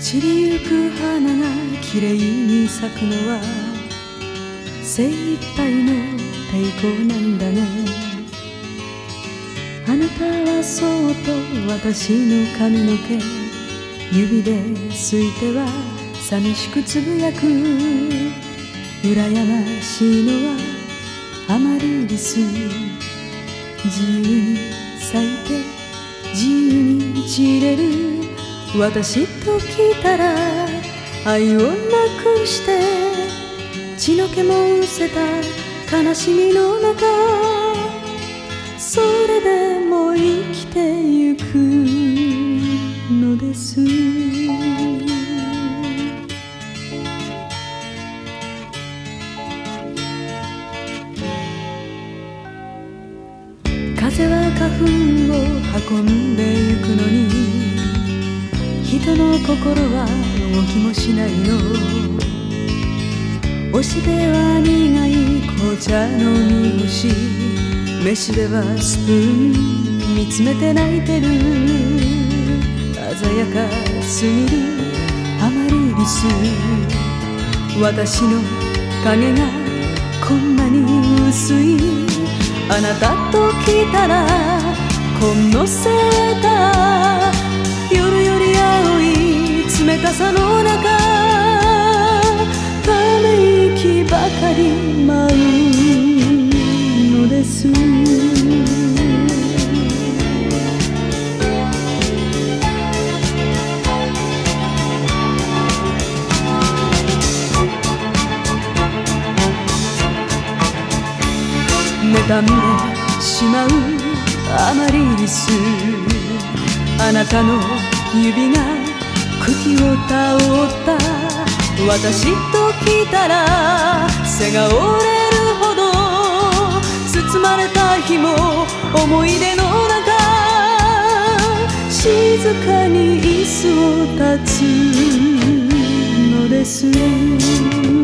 散りゆく花がきれいに咲くのは精一杯の抵抗なんだね。あなたはそっと私の髪の毛指ですいては寂しくつぶやく。羨ましいのはアマリリス自由に咲いて自由に散れる。私と来たら愛をなくして血の気も失せた悲しみの中それでも生きてゆくのです。風は花粉を運んで心は動きもしないの。推しでは苦い紅茶飲み干し。飯ではスプーン見つめて泣いてる。鮮やかすぎるアマリリス。私の影がこんなに薄い。あなたと来たらこのせた夜より青い冷たさの中ため息ばかり舞うのです。妬んでしまうアマリリスあなたの指が茎を倒った。私と来たら背が折れるほど包まれた日も思い出の中静かに椅子を立つのです。